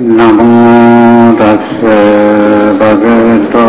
නමෝ තස්ස භගවතෝ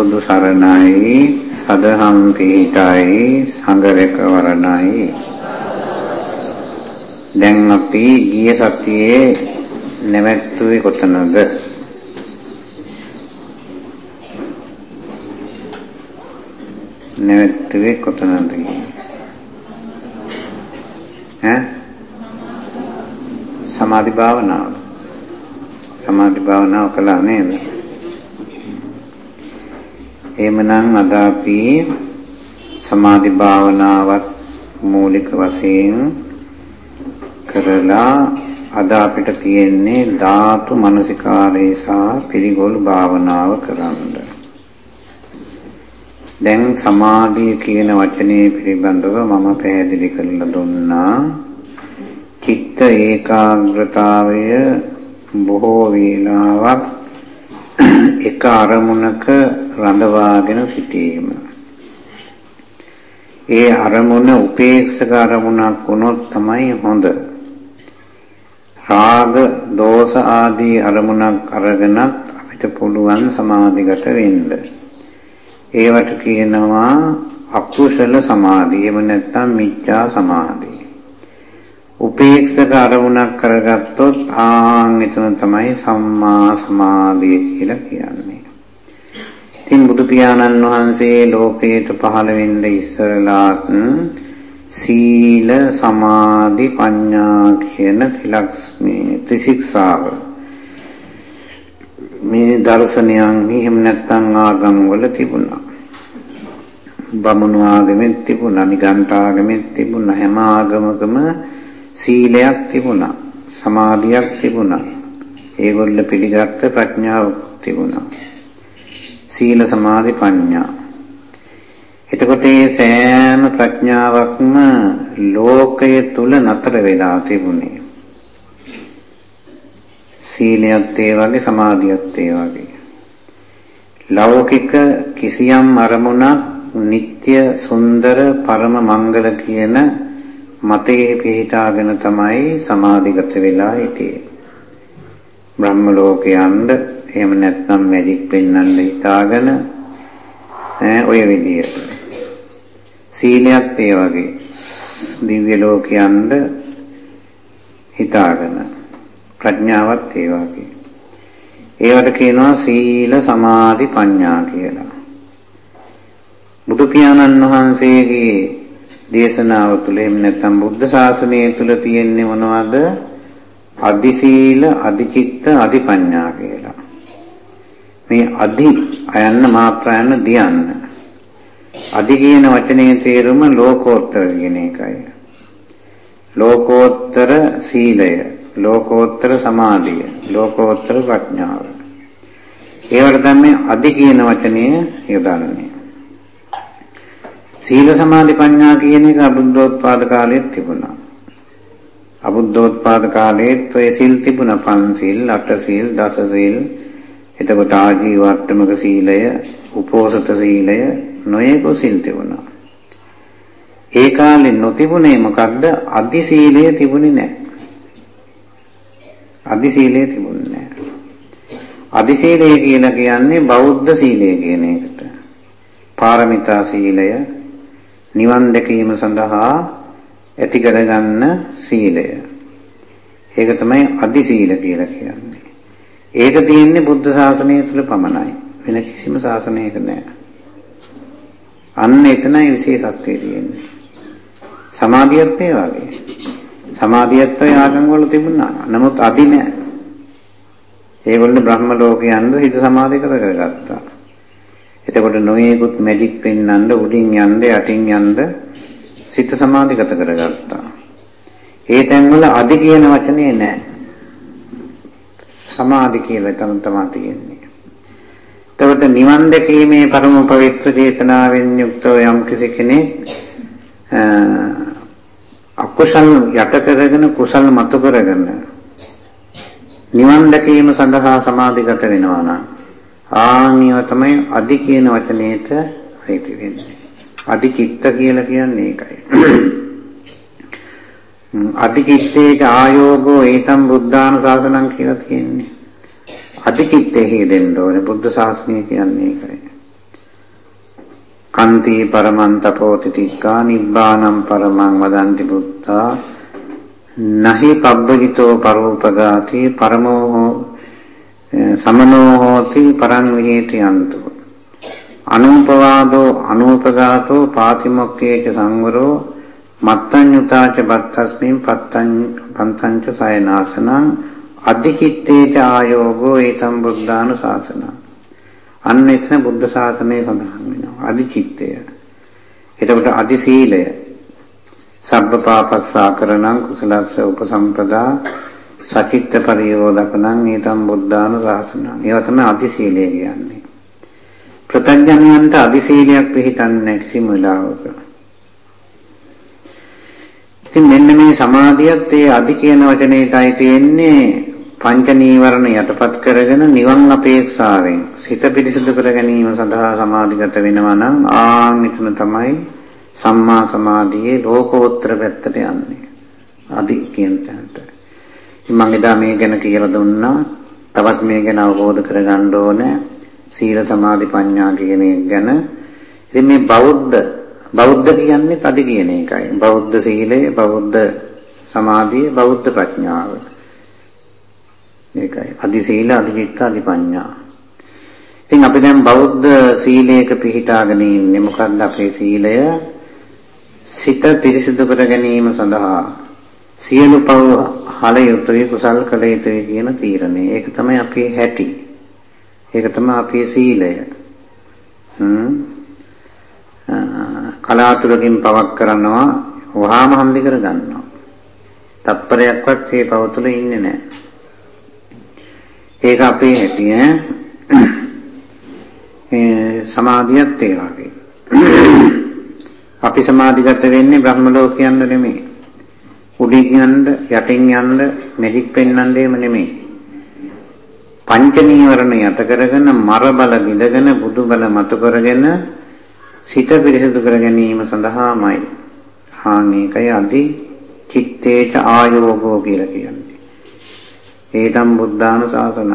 සම්බුදු සරණයි සදහම් පිහිටයි සංඝරක වරණයි. දැන් අපි ගිය සතියේ නැවැත්තුවේ කොතනද? නැවැත්තුවේ කොතනද? ඈ? සමාධි භාවනාව. සමාධි භාවනාව කළා නේද? එහෙමනම් අද අපි සමාධි භාවනාවත් මූලික වශයෙන් කරලා අද අපිට තියෙන්නේ ධාතු මනසිකාරය සහ පිළිගොළු භාවනාව කරන්න. දැන් සමාධිය කියන වචනේ පිළිබඳව මම පැහැදිලි කරලා දුන්නා. චිත්ත ඒකාග්‍රතාවය බොහෝ වේලාවක් එක අරමුණක රඳවාගෙන සිටීම. ඒ අරමුණ උපේක්ෂක අරමුණක් වුණොත් තමයි හොඳ. රාග, දෝෂ ආදී අරමුණක් අරගෙනත් අපිට පුළුවන් සමාධිගත වෙන්න. ඒවට කියනවා අකුසල සමාධිය. එහෙම නැත්නම් මිච්ඡා සමාධිය. උපේක්ෂක අරමුණක් කරගත්තොත් ආන් එතන තමයි සම්මා සමාධිය කියලා කියන්නේ. ඉතින් බුදු පියාණන් වහන්සේ ලෝකයට පහළ වෙන්න ඉස්සරලාත් සීල සමාධි ප්‍රඥා කියන ත්‍රිලක්ෂ්මී ත්‍රිශික්ෂාව. මේ දර්ශනයන් එහෙම නැත්නම් ආගම් වල තිබුණා. බමුණු ආගමෙත් තිබුණා, නිගණ්ඨාගමෙත් තිබුණා, හැම ආගමකම සීලයක් තිබුණා සමාධියක් තිබුණා. ඒගොල්ල පිළිගත්ත ප්‍රඥාවක් තිබුණා. සීල සමාධි ප්‍රඥා. එතකොට මේ සෑම ප්‍රඥාවක්ම ලෝකය තුල නතර වෙලා තිබුණේ. සීලයත් ඒ වගේ සමාධියත් ඒ වගේ. ලෞකික කිසියම් අරමුණක් නিত্য සුන්දර පරම මංගල කියන මතයේ පිහිටාගෙන තමයි සමාධිගත වෙලා හිටියේ. බ්‍රහ්ම ලෝකයන්ද එහෙම නැත්නම් මැජික් පෙන්වන්න හිතාගෙන ඈ ඔය විදියට. සීලයක් ඒ වගේ දිව්‍ය ලෝකයන්ද හිතාගෙන ප්‍රඥාවත් ඒ වගේ. ඒවට කියනවා සීල සමාධි ප්‍රඥා කියලා. බුදු පියාණන් වහන්සේගේ දේශනාව තුළ එහෙම නැත්නම් බුද්ධ ශාසනය තුළ තියෙන්නේ මොනවද? අදි සීල, අදි චිත්ත, අදි පඤ්ඤා කියලා. මේ අදි අයන්න මාත්‍රායන්න දියන්න. අදි කියන වචනේ තේරුම ලෝකෝත්තර කියන එකයි. ලෝකෝත්තර සීලය, ලෝකෝත්තර සමාධිය, ලෝකෝත්තර ප්‍රඥාව. ඒවට තමයි අදි කියන වචනය යොදන්නේ. සීල සමාධි ප්‍රඥා කියන එක අබුද්ධෝත්පාද කාලෙත් තිබුණා. අබුද්ධෝත්පාද කාලෙත් ඔය සීල් තිබුණා පන්සීල්, අට සීල්, දස සීල්, එතකොට ආජීවට්ටමක සීලය, උපෝසත සීලය, නොයෙකු සීල් තිබුණා. ඒ කාලේ නොතිබුණේ මොකද්ද? අදි සීලය තිබුණේ නැහැ. අදි සීලය තිබුණේ නැහැ. අදි සීලය කියලා කියන්නේ බෞද්ධ සීලය කියන එකට. පාරමිතා සීලය නිවන් දැකීම සඳහා ඇති කරගන්න සීලය. ඒක තමයි අදි සීල කියලා කියන්නේ. ඒක තියෙන්නේ බුද්ධ ශාසනය තුල පමණයි. වෙන කිසිම ශාසනයක නෑ. අන්න එතනයි විශේෂත්වය තියෙන්නේ. සමාධියත් ඒ වගේ. සමාධියත් ඔය ආගම් වල තිබුණා. නමුත් අදි නෑ. ඒගොල්ලෝ බ්‍රහ්ම ලෝකයන්ද හිත සමාධිගත කරගත්තා. එතකොට නොයේකුත් මැජික් පෙන්වන්න උඩින් යන්න යටින් යන්න සිත සමාධිගත කරගත්තා. ඒ තැන්වල අදි කියන වචනේ නැහැ. සමාධි කියලා තම තමා තියෙන්නේ. එතකොට නිවන් දැකීමේ පරම පවිත්‍ර චේතනාවෙන් යුක්තව යම් කෙනෙක් අකුසල් යට කරගෙන කුසල් මතු කරගෙන නිවන් දැකීම සඳහා සමාධිගත වෙනවා නම් ආනියව තමයි අදි කියන වචනේට අයිති වෙන්නේ. අදි චිත්ත කියලා කියන්නේ ඒකයි. අදි චිත්තේට ආයෝගෝ ඒතම් බුද්ධාන සාසනං කියලා තියෙන්නේ. අධිචිත්තෙහි දෙන්න ඕනේ බුද්ධ ශාසනය කියන්නේ ඒකයි. කන්ති පරමං තපෝති තික්ඛා නිබ්බානම් පරමං වදන්ති බුද්ධා නහි පබ්බජිතෝ පරෝපගාති පරමෝ සමනෝ හෝති පරං විහෙති අන්තු අනුපවාදෝ අනුපගාතෝ පාතිමොක්කේච සංවරෝ මත්තඤ්ඤුතාච බත්තස්මින් පත්තං පන්තංච සයනාසනං අධිචිත්තේච ආයෝගෝ ඒතම් බුද්ධාන ශාසනං අන්න එතන බුද්ධ ශාසනය සඳහන් වෙනවා. අධිචිත්තය එතකොට අධි සීලය සබ්බ පාපස්සාකරණං කුසලස්ස උපසම්පදා සචිත්ත පරියෝදකණං ඒතම් බුද්ධාන ශාසනං ඒවා තමයි අධි සීලය කියන්නේ. ප්‍රත්‍යඥයන්ට අධි සීලයක් පිළිටන්නේ කිසිම වෙලාවක. ඉතින් මෙන්න මේ සමාධියත් ඒ අධි කියන වචනේටයි තියෙන්නේ පංච නීවරණ යටපත් කරගෙන නිවන් අපේක්ෂාවෙන් සිත පිරිසිදු කර ගැනීම සඳහා සමාධිගත වෙනවා නම් ආන් එතන තමයි සම්මා සමාධියේ ලෝකෝත්තර පැත්තට යන්නේ. අධි කියන තැනට. මම එදා මේ ගැන කියලා දුන්නා. තවත් මේ ගැන අවබෝධ කරගන්න ඕනේ. සීල සමාධි ප්‍රඥා කියන එක ගැන. ඉතින් මේ බෞද්ධ බෞද්ධ කියන්නේ තදි කියන එකයි. බෞද්ධ සීලය, බෞද්ධ සමාධිය, බෞද්ධ ප්‍රඥාව. ඒකයි. අදි සීල, අදි චිත්ත, අදි පඤ්ඤා. ඉතින් අපි දැන් බෞද්ධ සීලයක පිහිටාගෙන ඉන්නේ මොකක්ද අපේ සීලය? සිත පිරිසිදු කර ගැනීම සඳහා සියලු පව හල යුතුයි කුසල් කළ යුතුයි කියන තීරණය. ඒක තමයි අපේ හැටි. ඒක තමයි අපේ සීලය. හ්ම් කලාතුරකින් පවක් කරනවා වහාම හන්දි කර ගන්නවා. තප්පරයක්වත් මේ පව තුල ඉන්නේ නැහැ. ඒක අපේ හැටි ඈ. ඒ සමාධියත් ඒ වගේ. අපි සමාධිගත වෙන්නේ බ්‍රහ්ම ලෝකයන්ද නෙමෙයි. උඩින් යන්න යටින් යන්න මෙදික් පෙන්වන්න දෙම නෙමෙයි. පංච නීවරණ යට කරගෙන මර බල බිඳගෙන බුදු බල මතු කරගෙන සිත පිරිසිදු කර ගැනීම සඳහාමයි. හා මේකයි අදි චිත්තේච ආයෝගෝ කියලා කියන්නේ. ඒතම් බුද්ධාන ශාසන.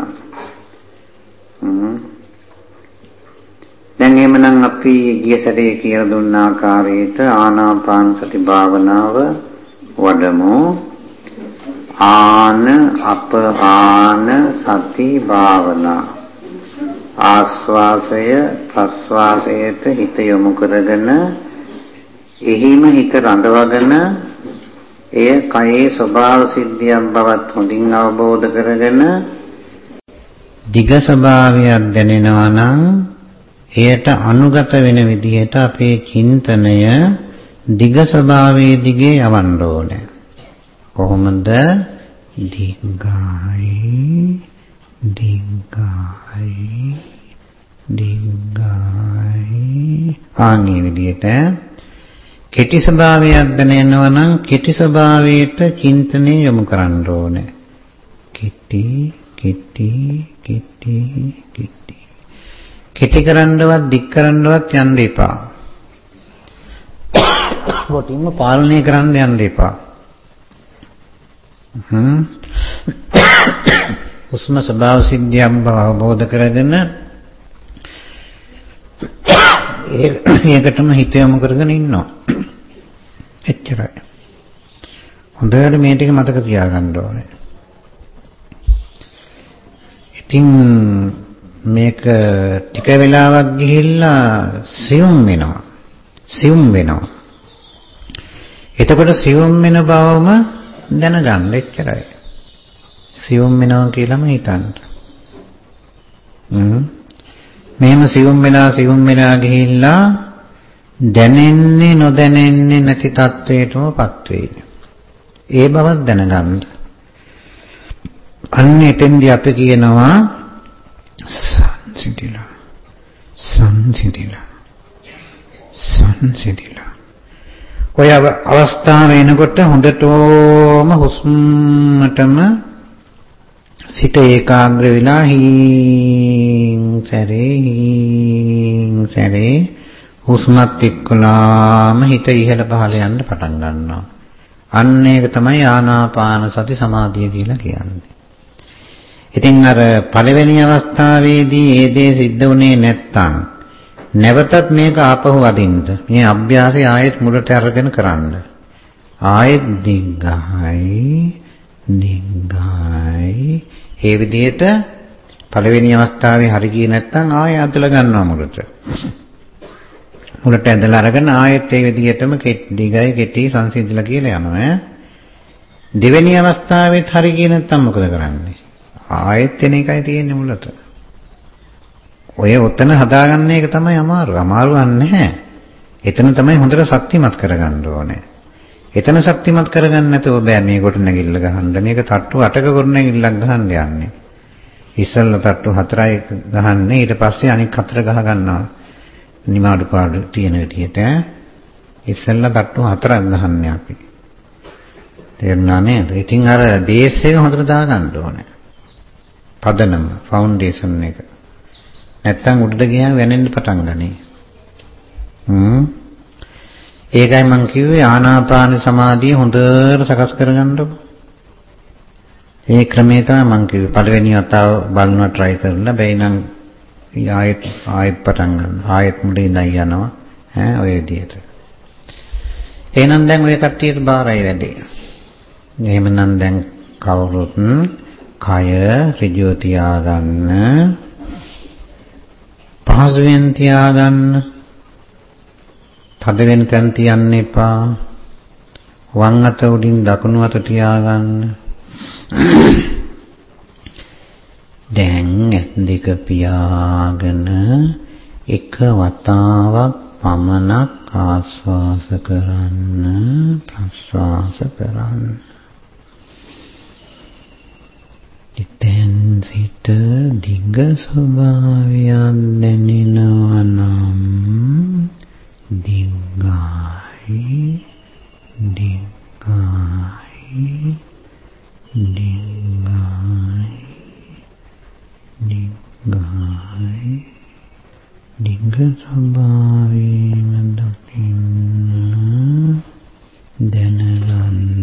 දැන් එහෙමනම් අපි ගිය සැරේ කියලා දුන්න ආකාරයට ආනාපාන සති භාවනාව වඩමු. ආන අපහාන සති භාවනා ආස්වාසය ප්‍රස්වාසයට හිත යොමු කරගෙන එහිම හිත රඳවගෙන එය කයේ ස්වභාව සිද්ධියක් බවත් හොඳින් අවබෝධ කරගෙන දිග ස්වභාවයක් දැනෙනවා නම් එයට අනුගත වෙන විදිහට අපේ චින්තනය දිග ස්වභාවයේ දිගේ යවන්න ඕනේ. කොහොමද? දිග්ගායි දිග්ගායි දිග්ගායි ආන්නේ විදිහට කෙටි ස්වභාවයක් දැනෙනවා නම් කෙටි ස්වභාවයට චින්තනය යොමු කරන්න ඕනේ. කෙටි කෙටි කෙටි කෙටි කෙටි කරන්නවත් දික් කරන්නවත් යන්න එපා. කොටින්ම පාලනය කරන්න යන්න එපා. හ්ම් හුස්ම ස්වභාව සිද්ධියක් බව අවබෝධ කරගෙන ඒකටම හිත යොමු කරගෙන ඉන්නවා. එච්චරයි. හොඳට මේ ටික මතක තියාගන්න ඕනේ. ඉතින් මේක ටික වෙලාවක් ගිහිල්ලා සියුම් වෙනවා. සියුම් වෙනවා. එතකොට සියුම් වෙන බවම දැනගන්න එච්චරයි. සියුම් වෙනවා කියලාම හිතන්න. හ්ම්. මෙහෙම සියුම් වෙලා සියුම් වෙලා ගිහිල්ලා දැනෙන්නේ නොදැනෙන්නේ නැති තත්වයටමපත් වෙයි. ඒ බවක් දැනගන්න. අන්න එතෙන්දී අපි කියනවා සංසිඳිලා සංසිඳිලා සංසිඳිලා ඔය අවස්ථාව එනකොට හොඳටම හුස්මටම සිත ඒකාග්‍ර වෙලා හීන් සැරේ හීන් සැරේ හුස්මත් එක්කලාම හිත ඉහළ පහළ යන්න පටන් ගන්නවා. අන්න ඒක තමයි ආනාපාන සති සමාධිය කියලා කියන්නේ. ඉතින් අර පළවෙනි අවස්ථාවේදී ඒ දේ සිද්ධ වුණේ නැත්තම් නැවතත් මේක ආපහු වදින්න. මේ අභ්‍යාසය ආයෙත් මුලට අරගෙන කරන්න. ආයෙත් දිග්ගහයි දිග්ගහයි ඒ විදිහට පළවෙනි අවස්ථාවේ හරි ගියේ නැත්නම් ආයෙ අදලා ගන්නවා මුලට. මුලට ඇදලා අරගෙන ආයෙත් ඒ විදිහටම දිගයි කෙටි සංසිඳලා කියලා යනවා ඈ. දෙවෙනි අවස්ථාවෙත් හරි ගියේ නැත්නම් මොකද කරන්නේ? ආයෙත් එන එකයි තියෙන්නේ මුලට. ඔය ඔතන හදාගන්න එක තමයි අමාරු. අමාරුවක් නැහැ. එතන තමයි හොඳට ශක්තිමත් කරගන්න ඕනේ. එතන ශක්තිමත් කරගන්න නැතුව බෑ මේ කොට නැගිල්ල ගහන්න. මේක තට්ටු 8ක කොට නැගිල්ලක් ගහන්න යන්නේ. ඉස්සල්ලා තට්ටු 4යි ගහන්නේ ඊට පස්සේ අනිත් 4 ගහ ගන්නවා. නිමාඩු පාඩු තියෙන විදිහට ඉස්සල්ලා තට්ටු 4ක් ගහන්නේ අපි. තේරුණා නේද? ඉතින් අර බේස් එක හොඳට දාගන්න ඕනේ. පදනම ෆවුන්ඩේෂන් එක. නැත්තම් උඩට ගියාම වෙනෙන්න පටන් ගනී. හ්ම්. ඒකයි මම කිව්වේ ආනාපාන සමාධිය හොඳට සකස් කරගන්නකො. ඒ ක්‍රමේ තමයි මම කිව්වේ. පළවෙනි වතාව බලනවා try කරලා බැයි නම් ආයෙත් ආයෙත් පටන් ගන්න. ආයෙත් මුලින් ඉඳන් යනවා. ඈ ඔය විදිහට. එහෙනම් දැන් ඔය කට්ටියට බාරයි වැඩේ. එහෙමනම් දැන් කවුරුත් කය ඍජුව තියාගන්න පහසුවෙන් තියාගන්න තද වෙන තැන තියන්න එපා වම් අත උඩින් දකුණු අත තියාගන්න දැන් ඇස් දෙක පියාගෙන එක වතාවක් පමණක් ආස්වාස කරන්න ප්‍රස්වාස කරන්න. ඉතෙන් සිට දිග ස්වභාවයක් දැනෙනවා නම් දිග්ගයි. දිග්ගයි දිග්ගයි දිග්ගයි දිග ස්වභාවයෙන් දකින්න දැනගන්න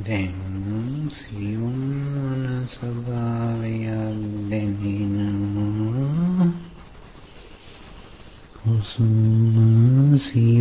දැන් සියුම් වන ස්වභාවයක් දැනෙනවා හුස්ම සියුම්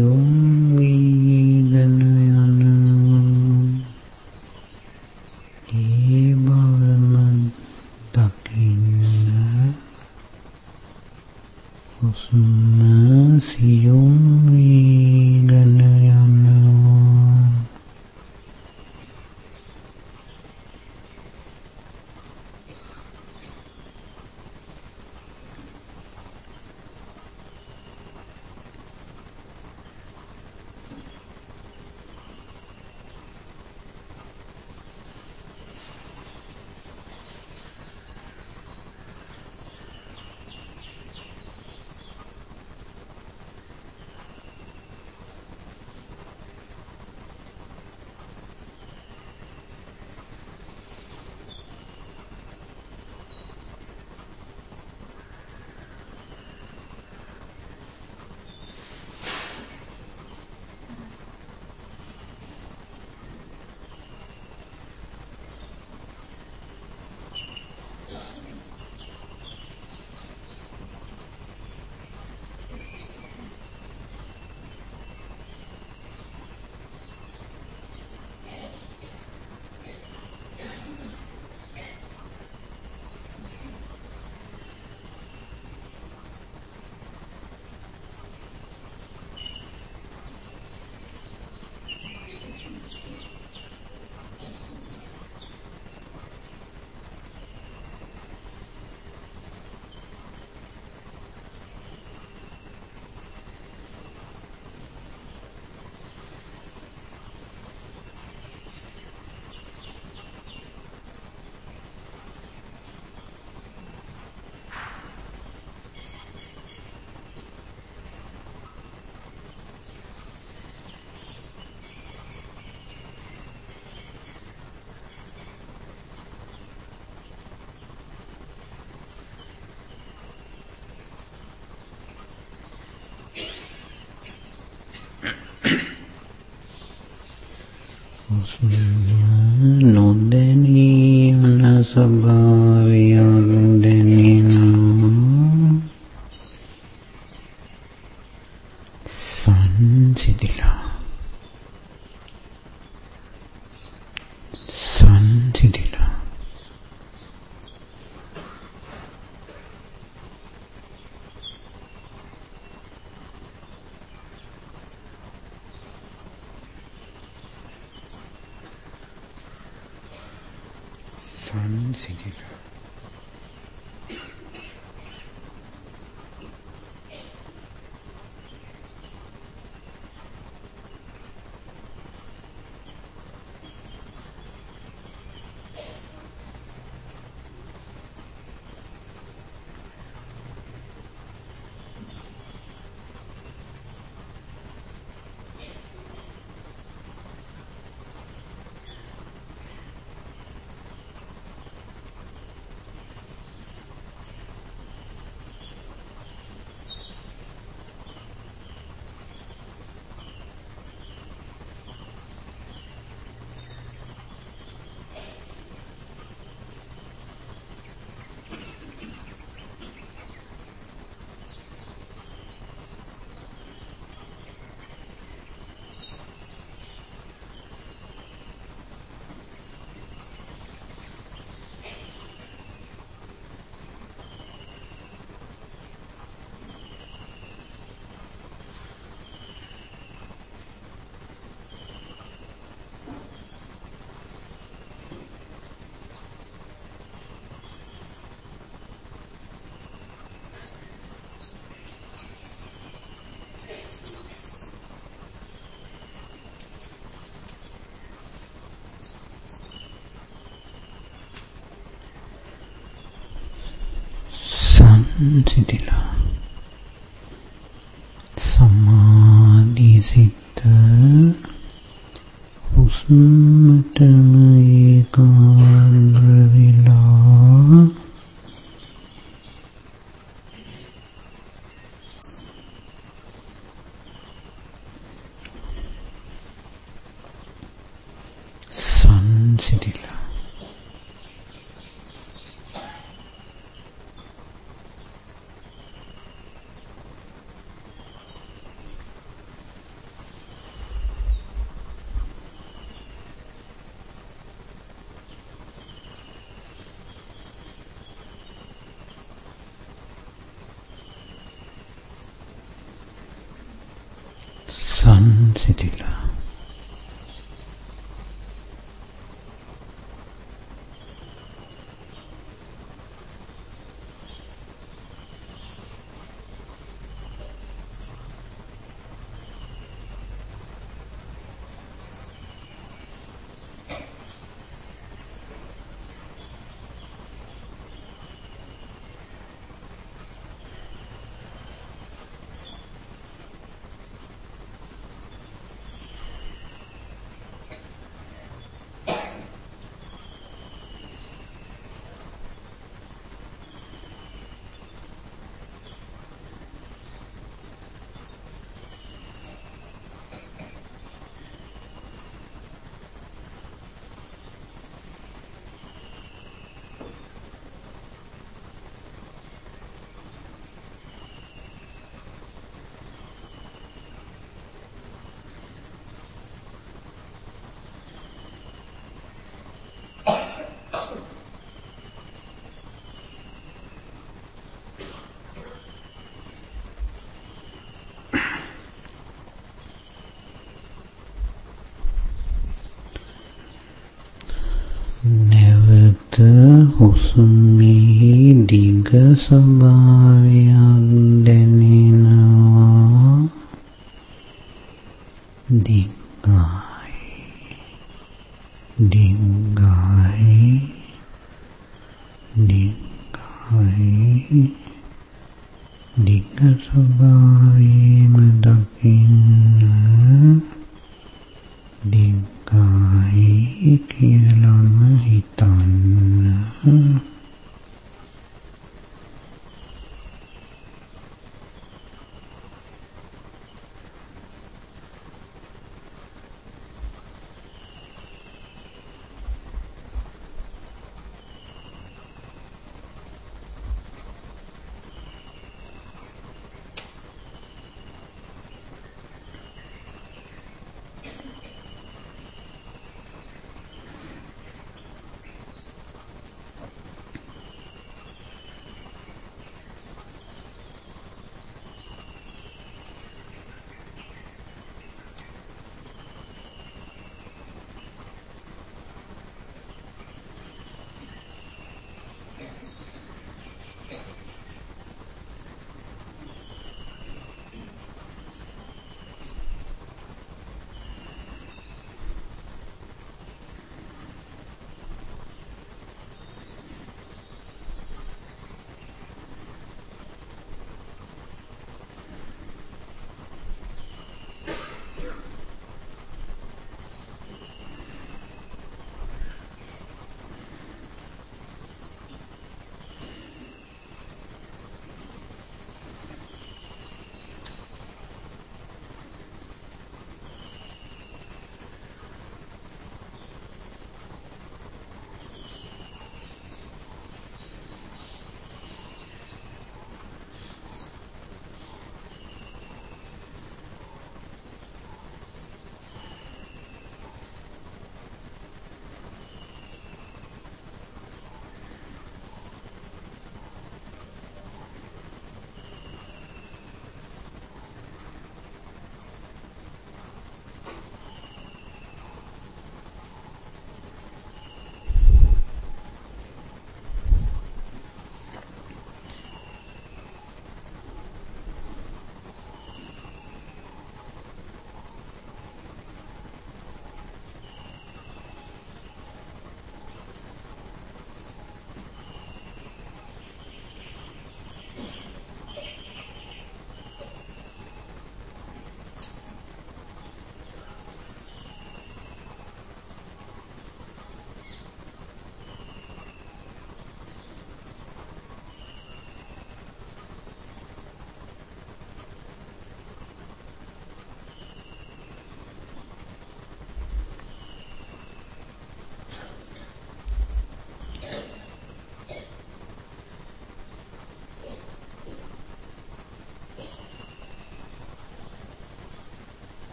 ස්වභාවයක් සංසිඳිලා සමාධි දිග ස්වභාවයක්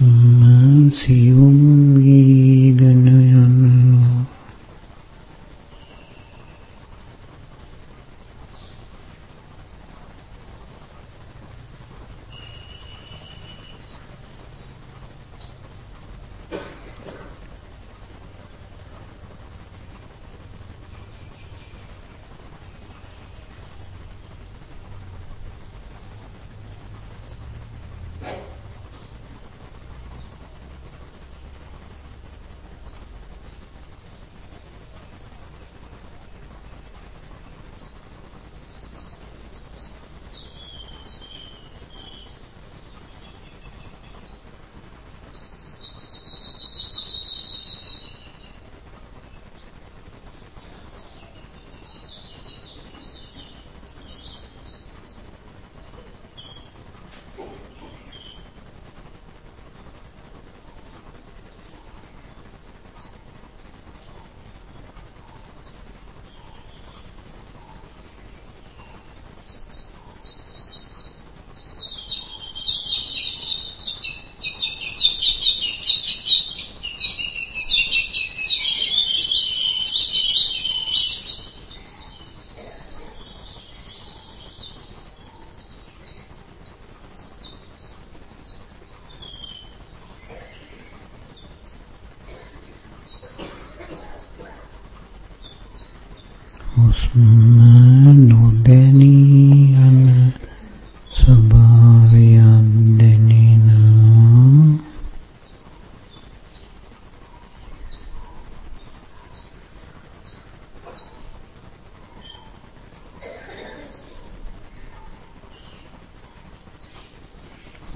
Mansión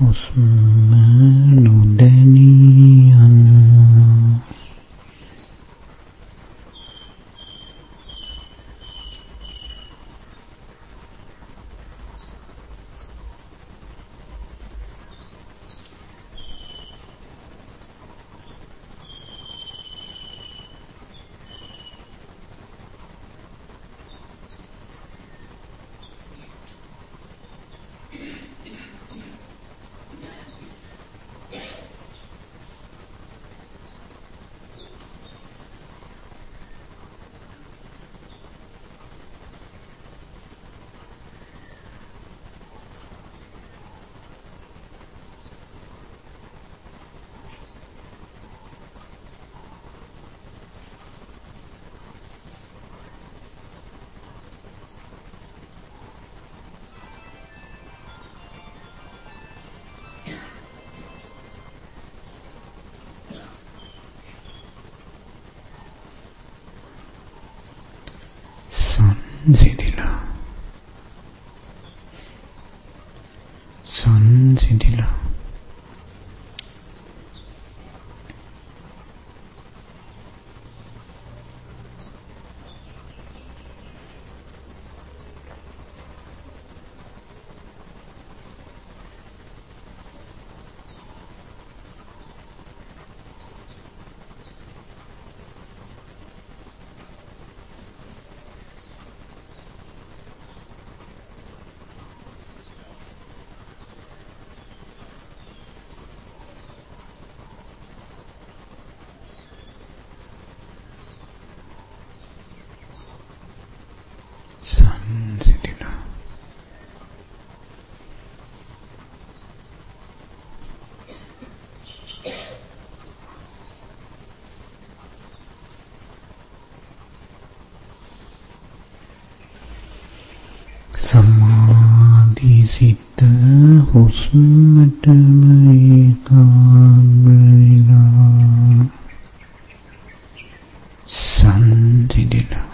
හුස්ම නොදැනී හුස්මටම ඒකාග්‍ර වෙලා සංසිඳිලා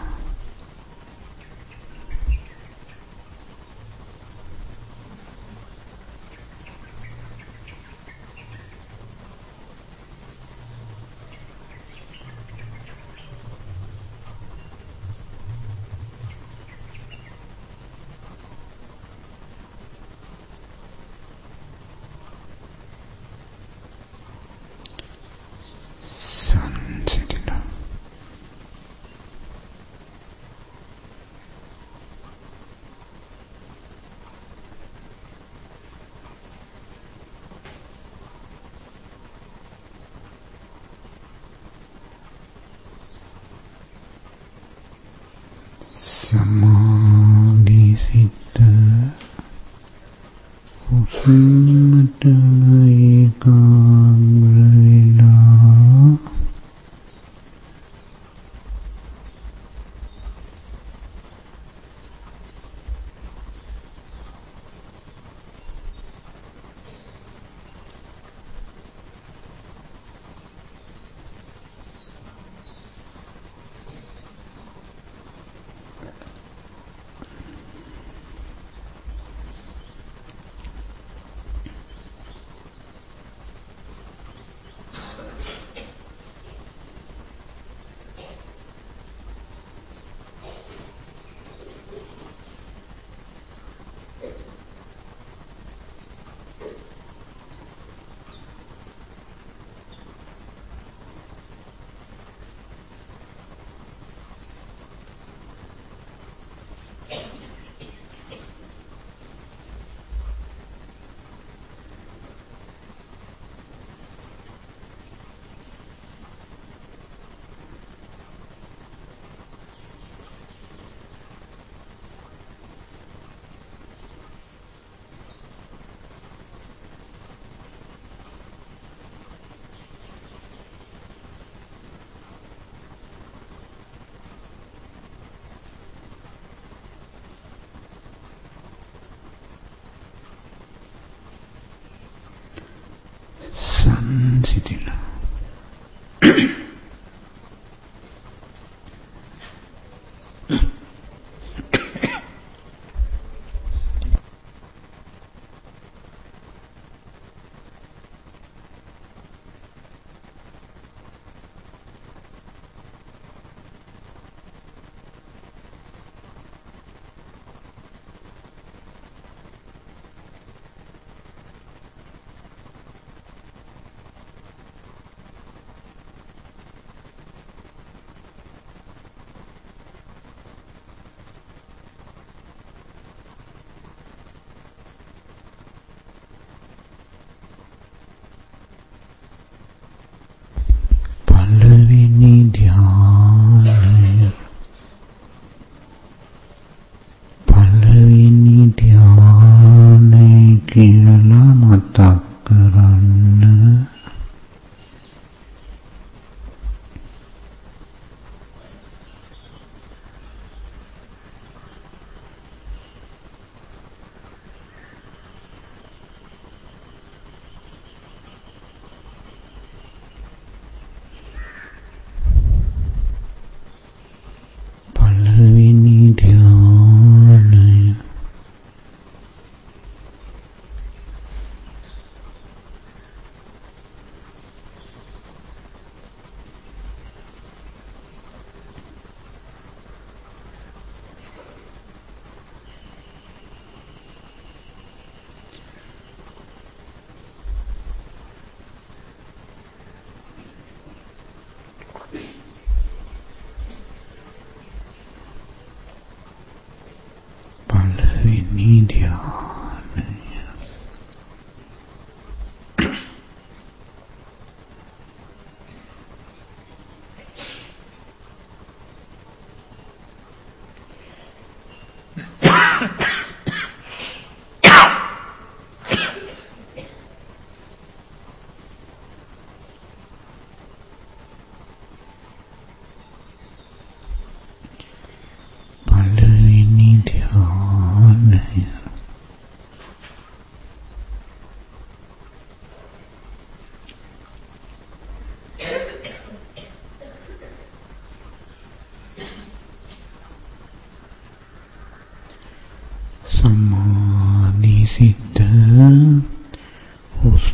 සංසිඳිලා සමාධි සිත හුස්මටම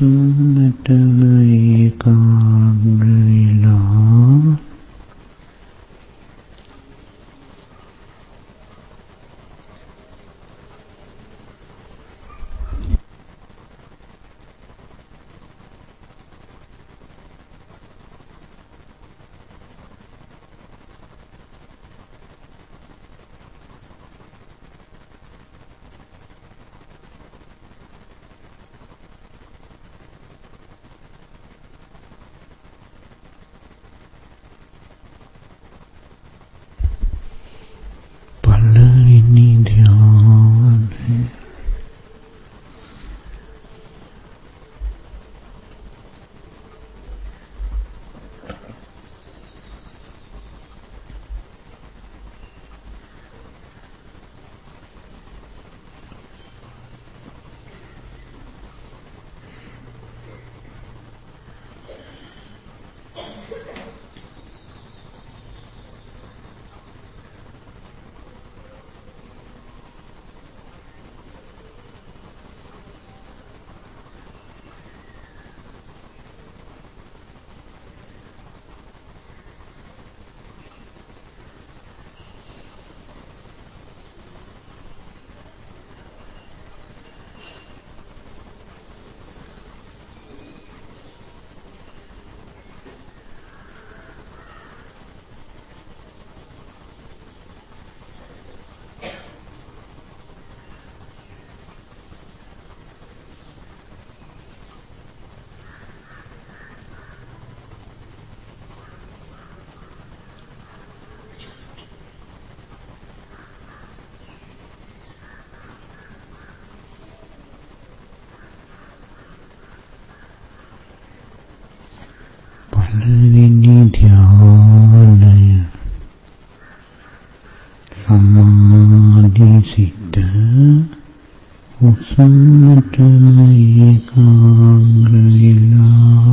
Sumatra පළවෙනි ධ්‍යානය සමාධි සිට උසන්නට ඒකාග්‍ර වෙලා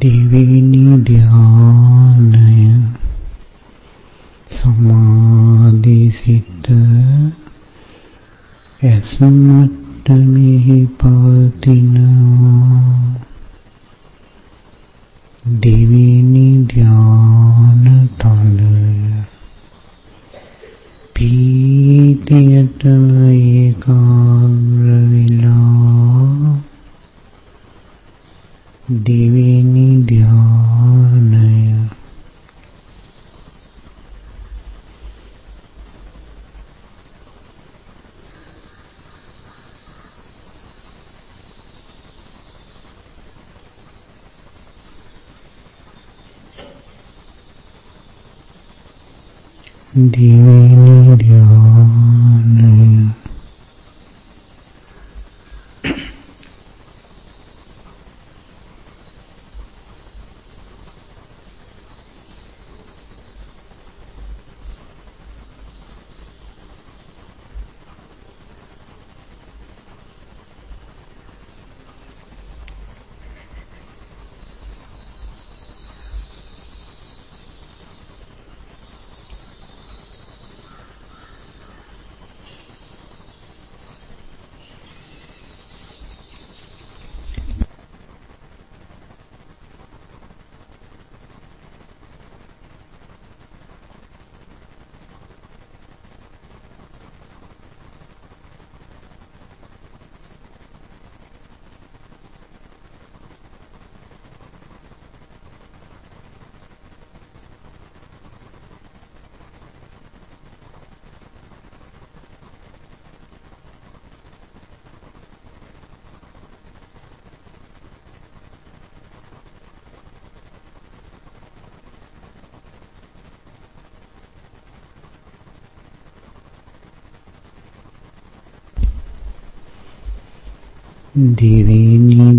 දෙවෙනි ධ්‍යානය දිවෙනි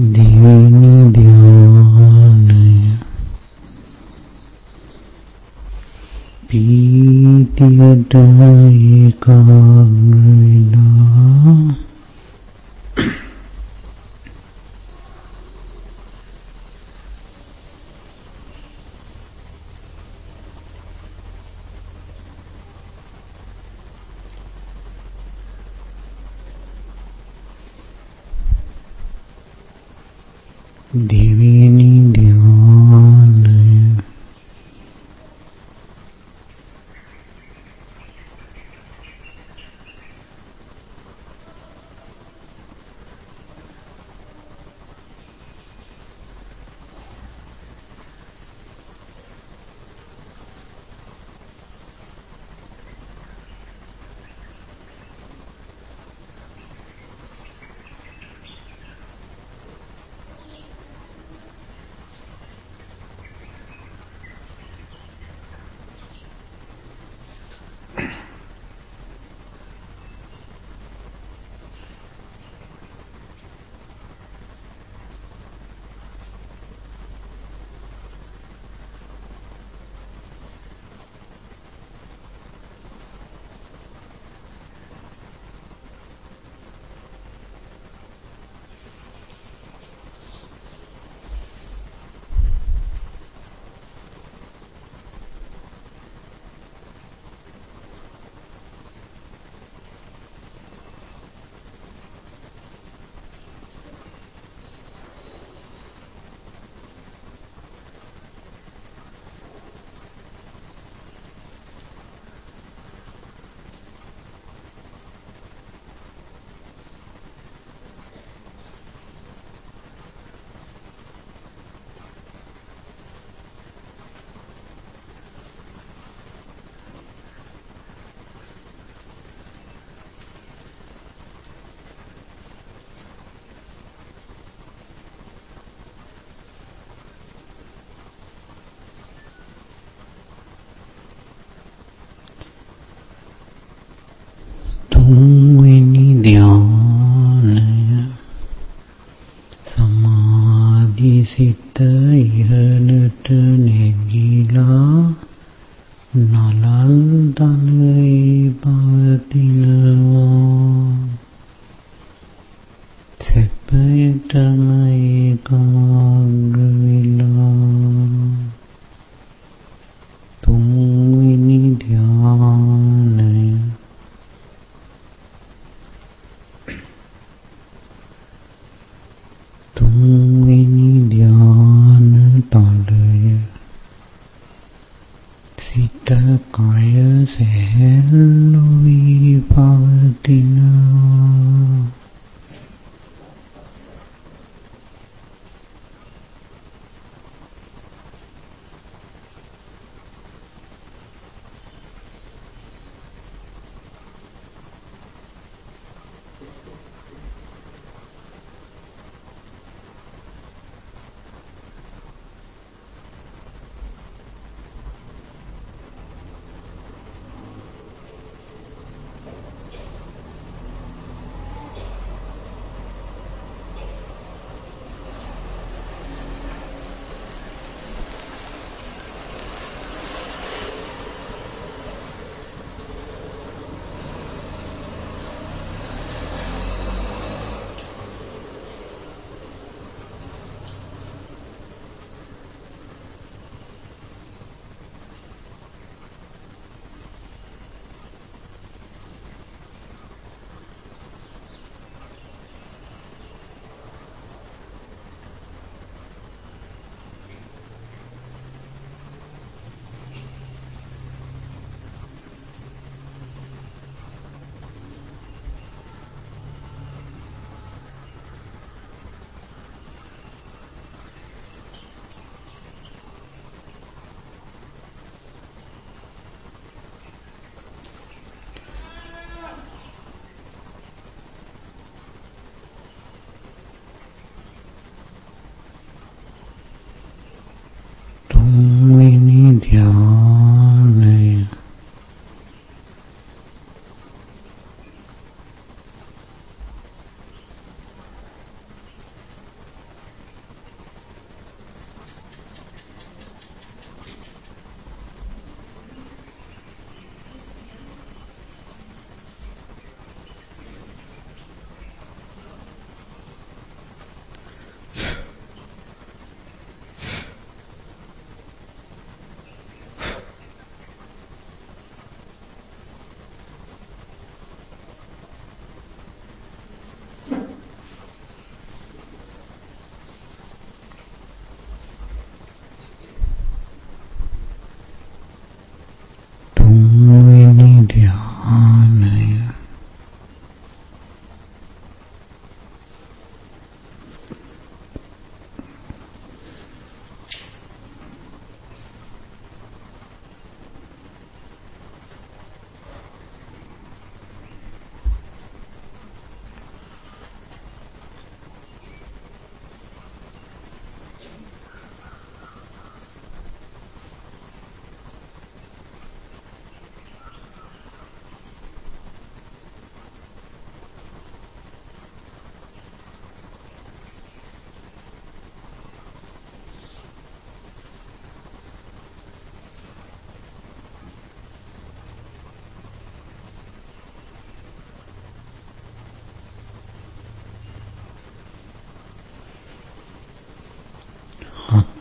දෙවෙනි ධ්‍යානය පීතියට ඒකාග්‍ර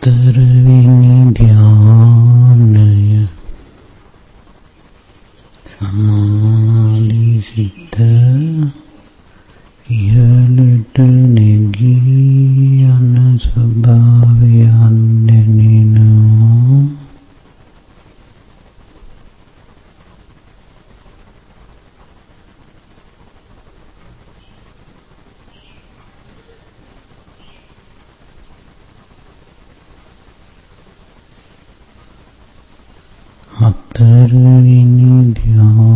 da හතරවෙනි ධ්‍යානය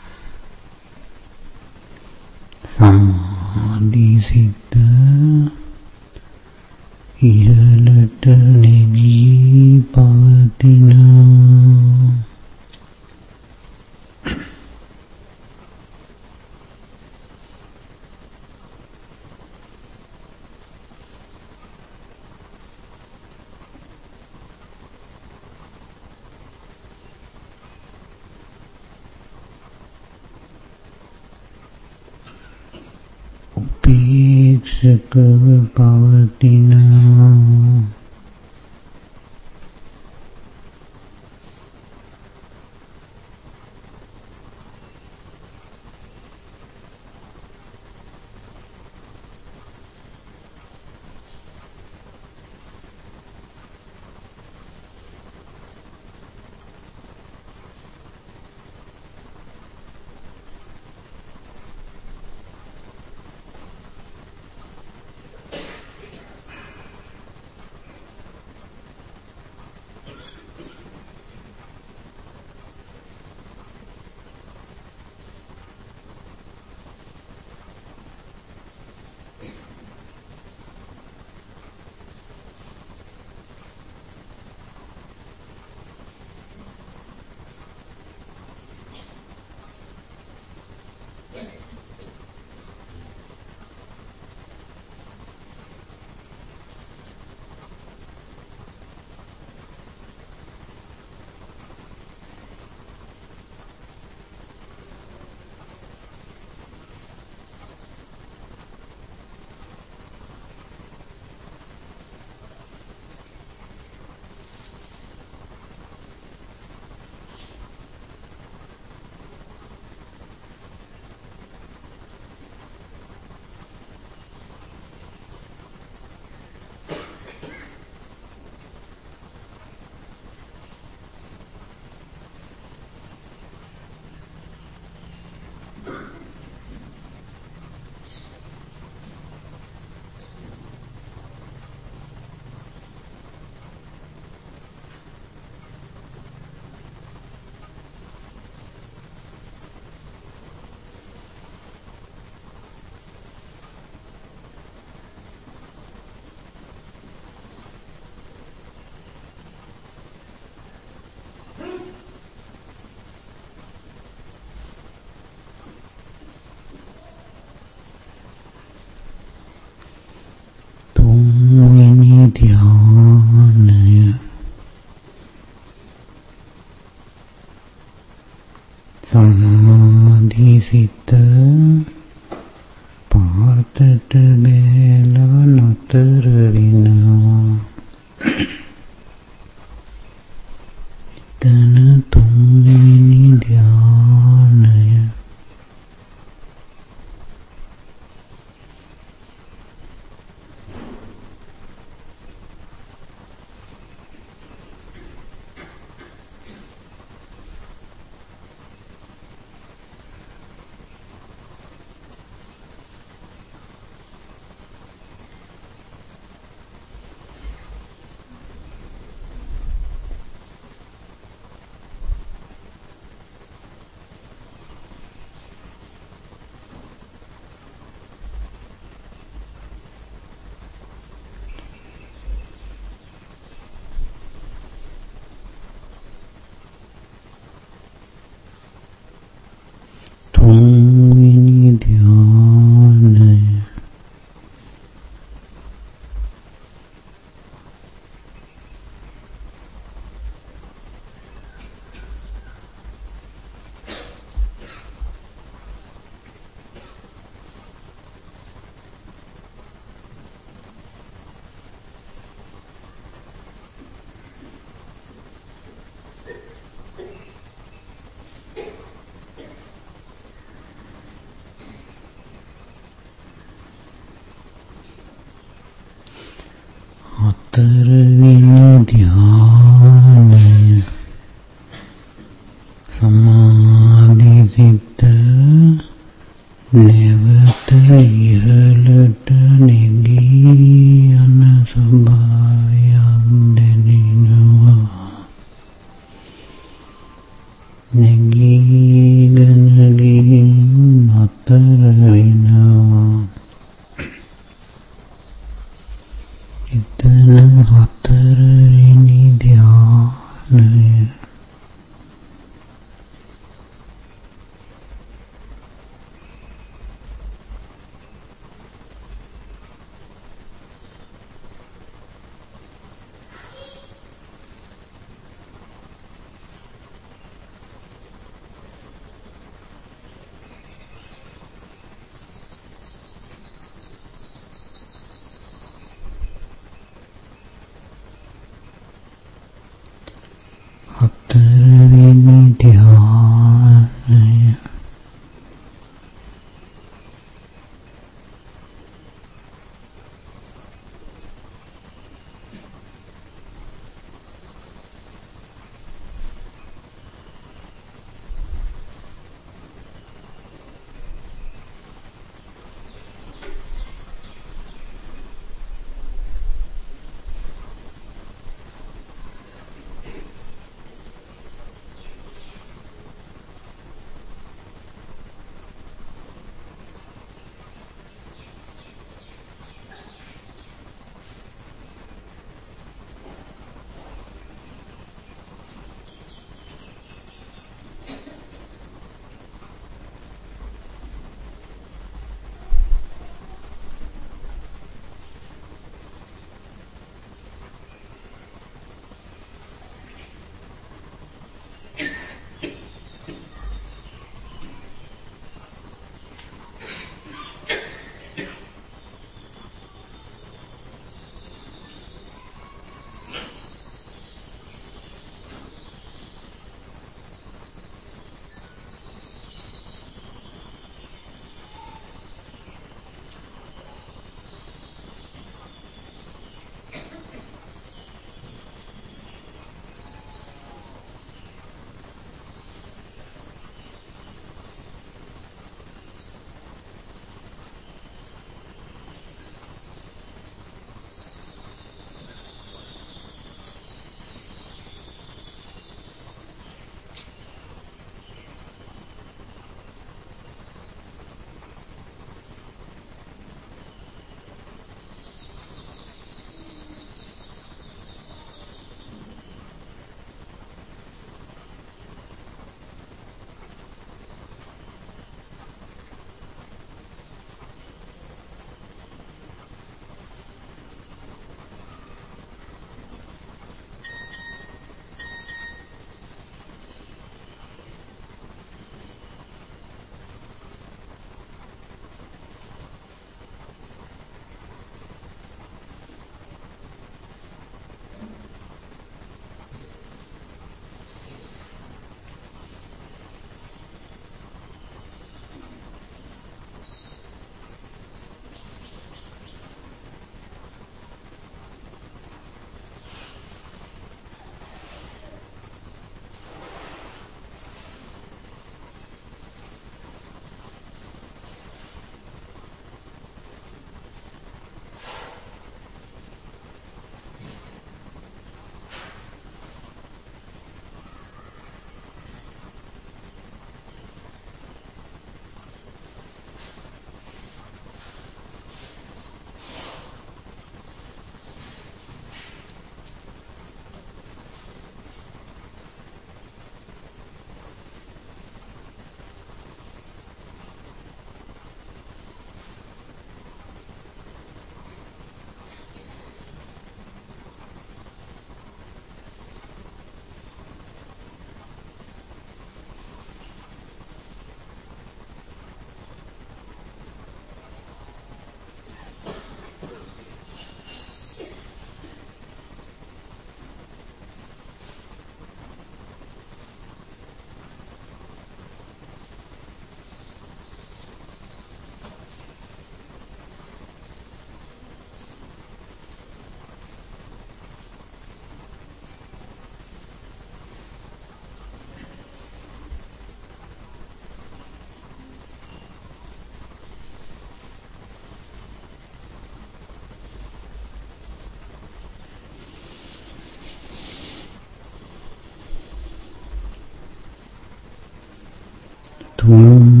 Tvam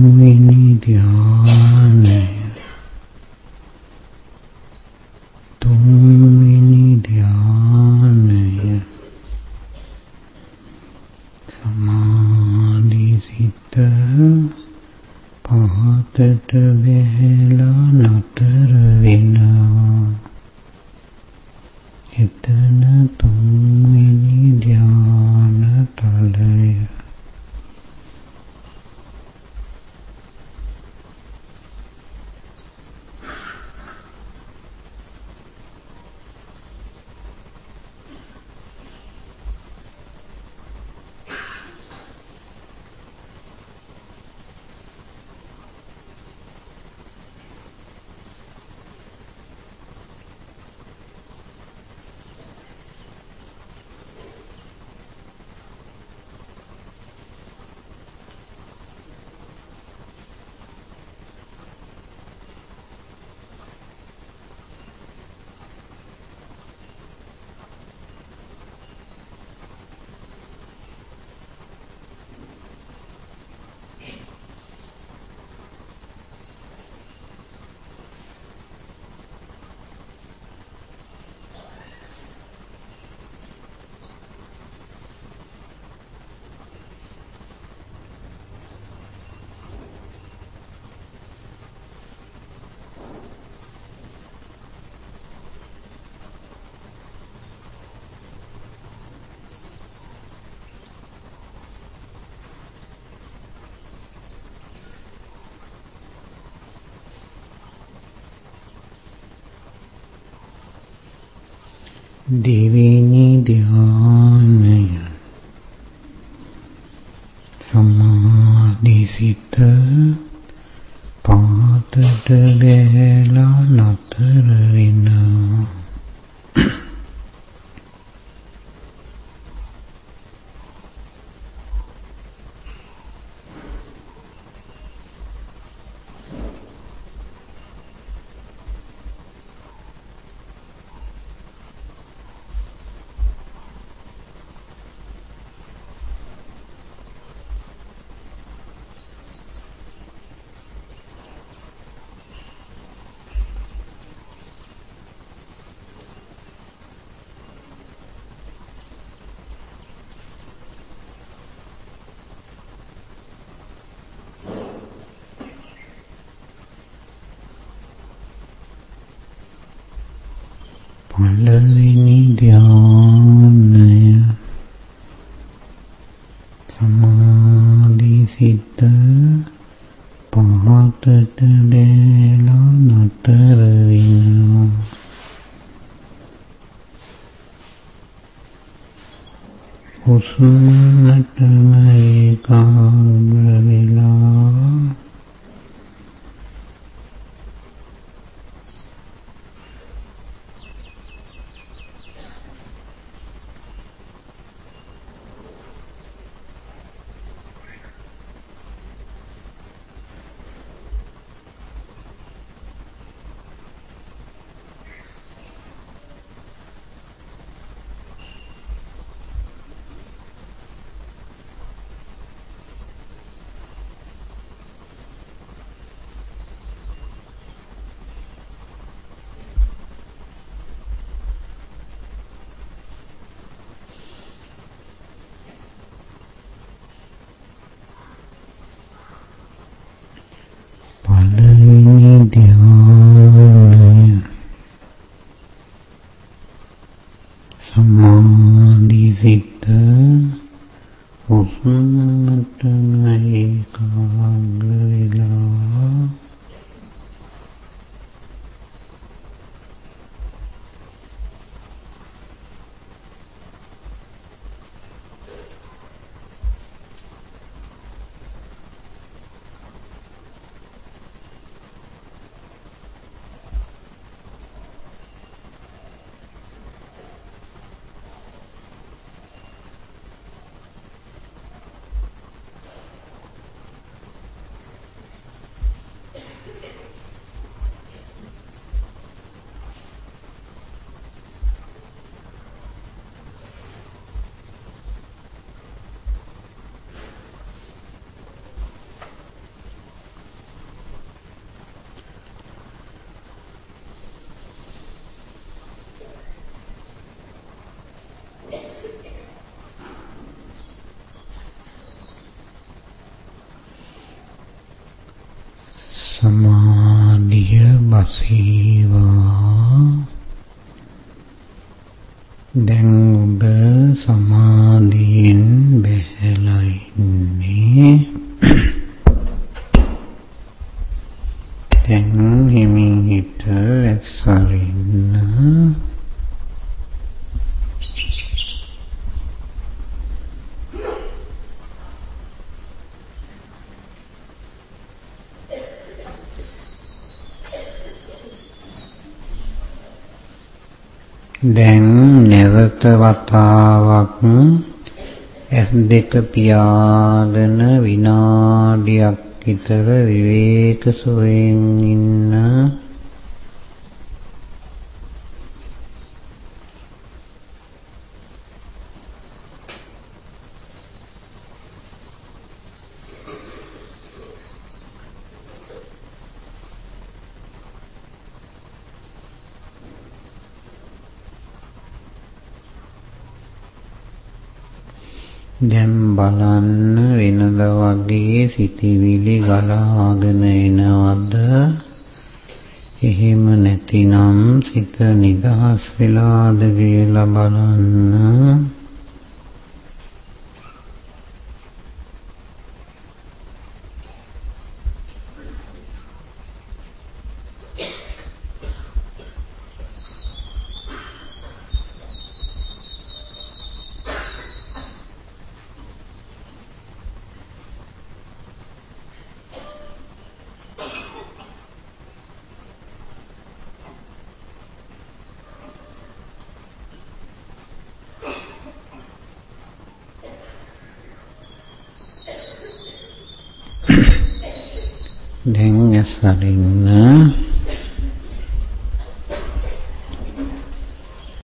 දෙවෙනි ධ්‍යානය සමාධි සිත පාතට බැලලා නතර වෙනවා පළවෙනි ධ්‍යානය සමාධි see නැවත වතාවක් ඇස් දෙක පියාගෙන විනාඩියක් විතර විවේක සුවයෙන් ඉන්න දැන් බලන්න වෙනද වගේ සිටිවිලි ගලාගෙන එනවද? එහෙම නැතිනම් සිත නිදහස් වෙලාද කියලා බලන්න.